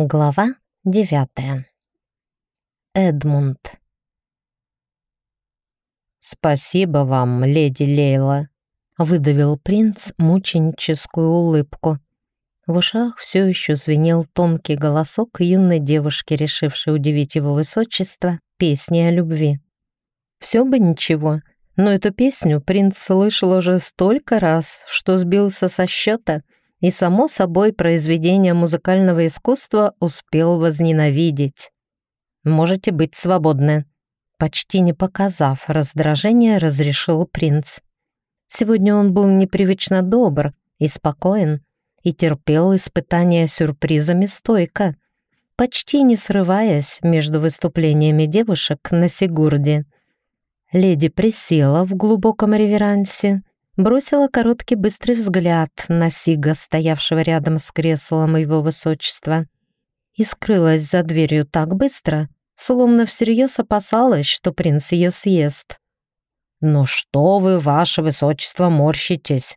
Глава девятая. Эдмунд. «Спасибо вам, леди Лейла», — выдавил принц мученическую улыбку. В ушах все еще звенел тонкий голосок юной девушки, решившей удивить его высочество песней о любви. Все бы ничего, но эту песню принц слышал уже столько раз, что сбился со счета — и, само собой, произведение музыкального искусства успел возненавидеть. «Можете быть свободны», — почти не показав раздражения, разрешил принц. Сегодня он был непривычно добр и спокоен, и терпел испытания сюрпризами стойко, почти не срываясь между выступлениями девушек на Сигурде. Леди присела в глубоком реверансе, бросила короткий быстрый взгляд на Сига, стоявшего рядом с креслом его высочества, и скрылась за дверью так быстро, словно всерьез опасалась, что принц ее съест. «Ну что вы, ваше высочество, морщитесь?»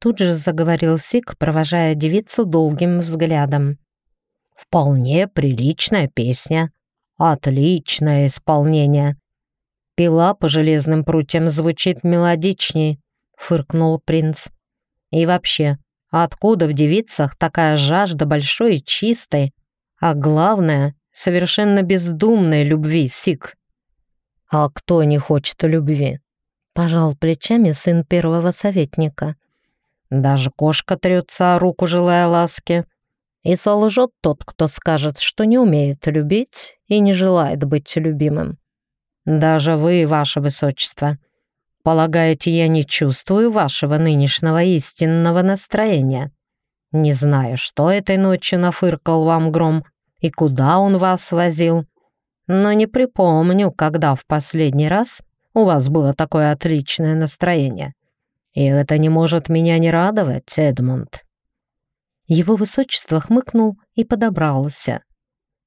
Тут же заговорил Сиг, провожая девицу долгим взглядом. «Вполне приличная песня. Отличное исполнение. Пила по железным прутьям звучит мелодичней, фыркнул принц. И вообще, откуда в девицах такая жажда большой и чистой, а главное, совершенно бездумной любви, Сик? А кто не хочет любви? Пожал плечами сын первого советника. Даже кошка трется о руку, желая ласки. И солжет тот, кто скажет, что не умеет любить и не желает быть любимым. Даже вы, ваше высочество, Полагаете, я не чувствую вашего нынешнего истинного настроения? Не знаю, что этой ночью нафыркал вам гром и куда он вас возил, но не припомню, когда в последний раз у вас было такое отличное настроение. И это не может меня не радовать, Эдмунд». Его высочество хмыкнул и подобрался.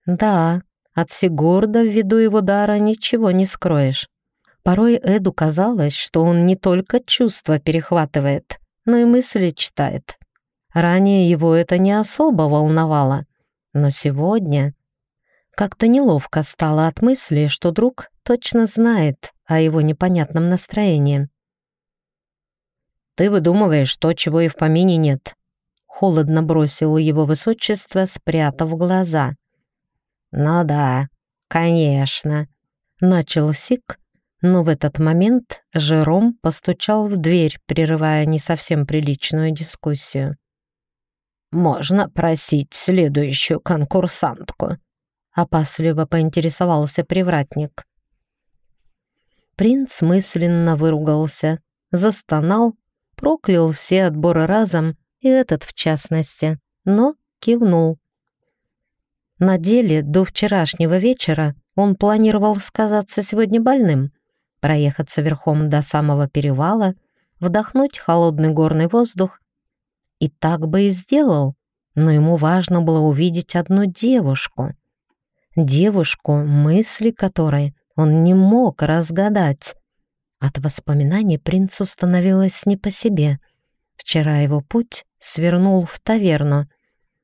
«Да, от Сигурда ввиду его дара ничего не скроешь. Порой Эду казалось, что он не только чувства перехватывает, но и мысли читает. Ранее его это не особо волновало, но сегодня как-то неловко стало от мысли, что друг точно знает о его непонятном настроении. «Ты выдумываешь то, чего и в помине нет», — холодно бросил его высочество, спрятав глаза. «Ну да, конечно», — начал Сик, но в этот момент Жером постучал в дверь, прерывая не совсем приличную дискуссию. «Можно просить следующую конкурсантку?» — опасливо поинтересовался привратник. Принц мысленно выругался, застонал, проклял все отборы разом, и этот в частности, но кивнул. На деле до вчерашнего вечера он планировал сказаться сегодня больным — проехаться верхом до самого перевала, вдохнуть холодный горный воздух. И так бы и сделал, но ему важно было увидеть одну девушку. Девушку, мысли которой он не мог разгадать. От воспоминаний принцу становилось не по себе. Вчера его путь свернул в таверну,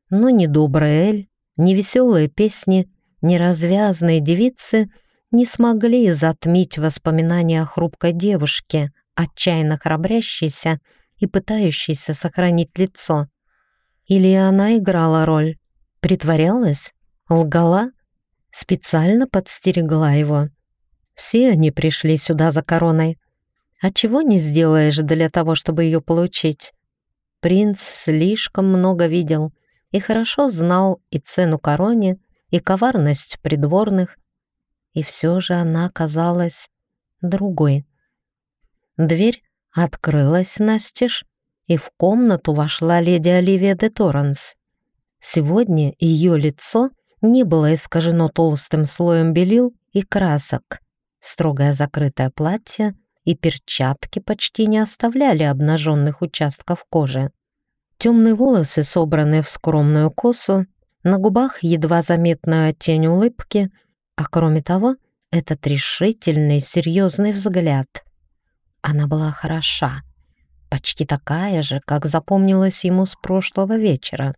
но ни добрый эль, ни веселые песни, ни развязные девицы — не смогли затмить воспоминания о хрупкой девушке, отчаянно храбрящейся и пытающейся сохранить лицо. Или она играла роль, притворялась, лгала, специально подстерегла его. Все они пришли сюда за короной. А чего не сделаешь для того, чтобы ее получить? Принц слишком много видел и хорошо знал и цену короне, и коварность придворных, и все же она казалась другой. Дверь открылась настежь, и в комнату вошла леди Оливия де Торренс. Сегодня ее лицо не было искажено толстым слоем белил и красок. Строгое закрытое платье и перчатки почти не оставляли обнаженных участков кожи. Темные волосы, собранные в скромную косу, на губах едва заметная тень улыбки — а кроме того, этот решительный, серьезный взгляд. Она была хороша, почти такая же, как запомнилась ему с прошлого вечера.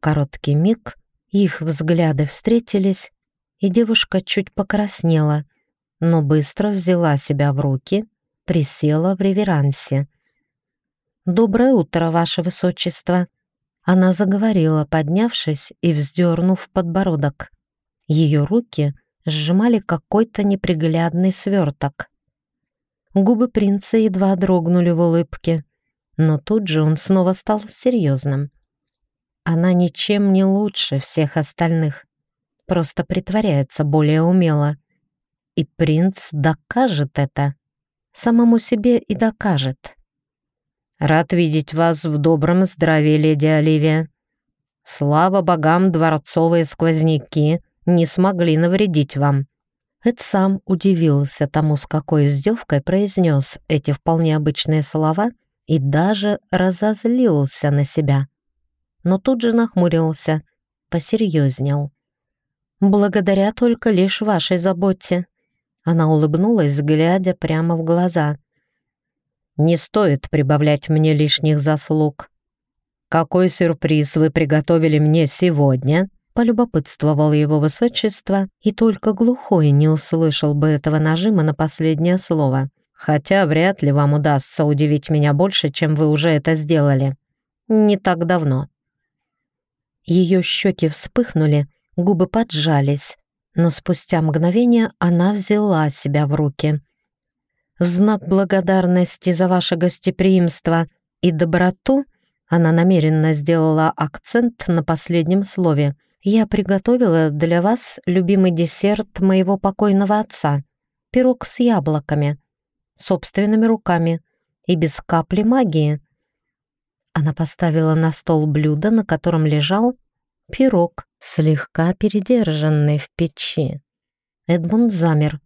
Короткий миг, Их взгляды встретились, и девушка чуть покраснела, но быстро взяла себя в руки, присела в реверансе. «Доброе утро, Ваше Высочество!» Она заговорила, поднявшись и вздернув подбородок. Ее руки сжимали какой-то неприглядный сверток. Губы принца едва дрогнули в улыбке, но тут же он снова стал серьезным. Она ничем не лучше всех остальных, просто притворяется более умело. И принц докажет это, самому себе и докажет. «Рад видеть вас в добром здравии, леди Оливия. Слава богам, дворцовые сквозняки не смогли навредить вам». Эд сам удивился тому, с какой издевкой произнес эти вполне обычные слова и даже разозлился на себя. Но тут же нахмурился, посерьезнел. «Благодаря только лишь вашей заботе». Она улыбнулась, глядя прямо в глаза. «Не стоит прибавлять мне лишних заслуг. Какой сюрприз вы приготовили мне сегодня?» Полюбопытствовал его высочество, и только глухой не услышал бы этого нажима на последнее слово. Хотя вряд ли вам удастся удивить меня больше, чем вы уже это сделали. Не так давно. Ее щеки вспыхнули, губы поджались, но спустя мгновение она взяла себя в руки. В знак благодарности за ваше гостеприимство и доброту она намеренно сделала акцент на последнем слове — я приготовила для вас любимый десерт моего покойного отца. Пирог с яблоками. Собственными руками. И без капли магии. Она поставила на стол блюдо, на котором лежал пирог, слегка передержанный в печи. Эдмунд замер.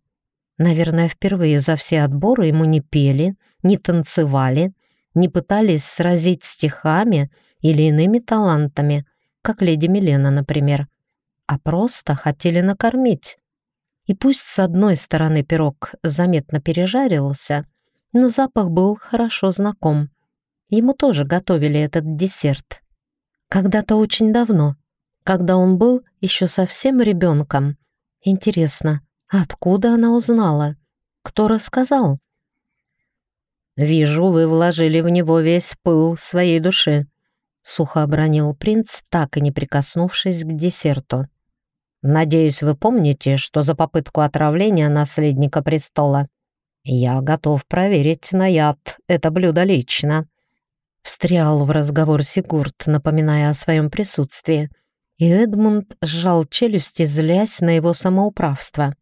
Наверное, впервые за все отборы ему не пели, не танцевали, не пытались сразить стихами или иными талантами — как леди Милена, например, а просто хотели накормить. И пусть с одной стороны пирог заметно пережарился, но запах был хорошо знаком. Ему тоже готовили этот десерт. Когда-то очень давно, когда он был еще совсем ребенком. Интересно, откуда она узнала? Кто рассказал? «Вижу, вы вложили в него весь пыл своей души», сухо обронил принц, так и не прикоснувшись к десерту. «Надеюсь, вы помните, что за попытку отравления наследника престола я готов проверить на яд это блюдо лично». Встрял в разговор Сигурд, напоминая о своем присутствии, и Эдмунд сжал челюсти, злясь на его самоуправство.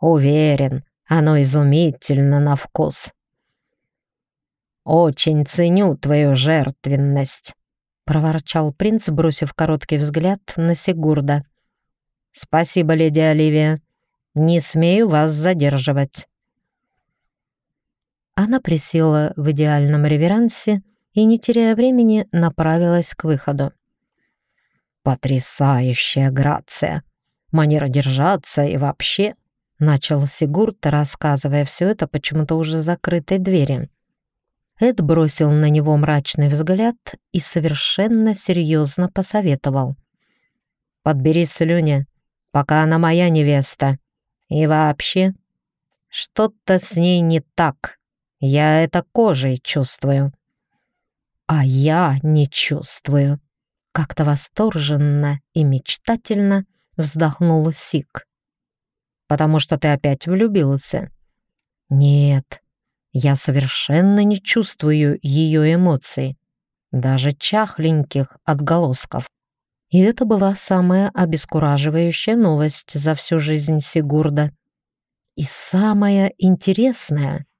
«Уверен, оно изумительно на вкус». «Очень ценю твою жертвенность», — проворчал принц, бросив короткий взгляд на Сигурда. «Спасибо, леди Оливия. Не смею вас задерживать». Она присела в идеальном реверансе и, не теряя времени, направилась к выходу. «Потрясающая грация! Манера держаться и вообще...» — начал Сигурд, рассказывая все это почему-то уже закрытой двери. Эд бросил на него мрачный взгляд и совершенно серьезно посоветовал. «Подбери слюни, пока она моя невеста. И вообще, что-то с ней не так. Я это кожей чувствую». «А я не чувствую», — как-то восторженно и мечтательно вздохнул Сик. «Потому что ты опять влюбился?» «Нет, я совершенно не чувствую ее эмоций, даже чахленьких отголосков. И это была самая обескураживающая новость за всю жизнь Сигурда. И самая интересная —